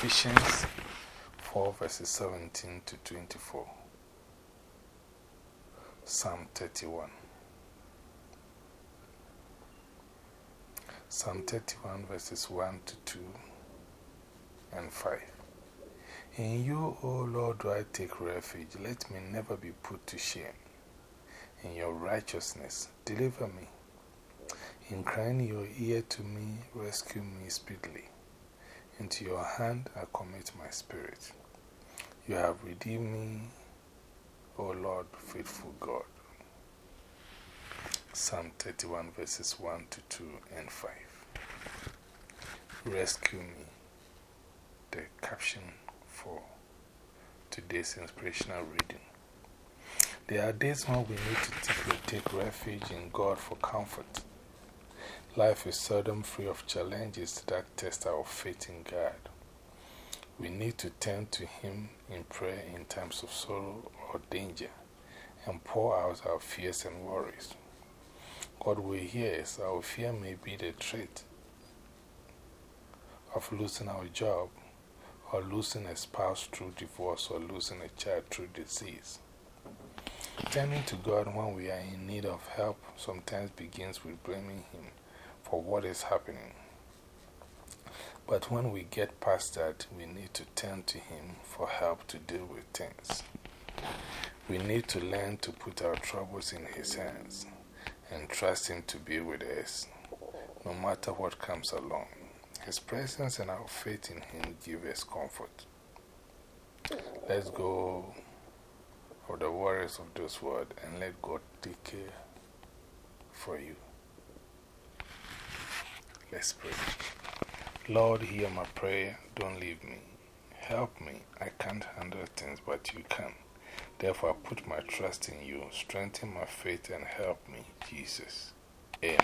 Ephesians 4 verses 17 to 24. Psalm 31. Psalm 31 verses 1 to 2 and 5. In you, O Lord, do I take refuge. Let me never be put to shame. In your righteousness, deliver me. Incline your ear to me, rescue me speedily. Into your hand I commit my spirit. You have redeemed me, O Lord, faithful God. Psalm 31 verses 1 to 2 and 5. Rescue me. The caption for today's inspirational reading. There are days when we need to take refuge in God for comfort. Life is seldom free of challenges that test our faith in God. We need to turn to Him in prayer in times of sorrow or danger and pour out our fears and worries. God will hear us. Our fear may be the threat of losing our job, or losing a spouse through divorce, or losing a child through disease. Turning to God when we are in need of help sometimes begins with blaming Him for what is happening. But when we get past that, we need to turn to Him for help to deal with things. We need to learn to put our troubles in His hands and trust Him to be with us, no matter what comes along. His presence and our faith in Him give us comfort. Let's go of the worries of this world and let God take care for you. Lord, hear my prayer. Don't leave me. Help me. I can't handle things, but you can. Therefore, I put my trust in you. Strengthen my faith and help me, Jesus. Amen.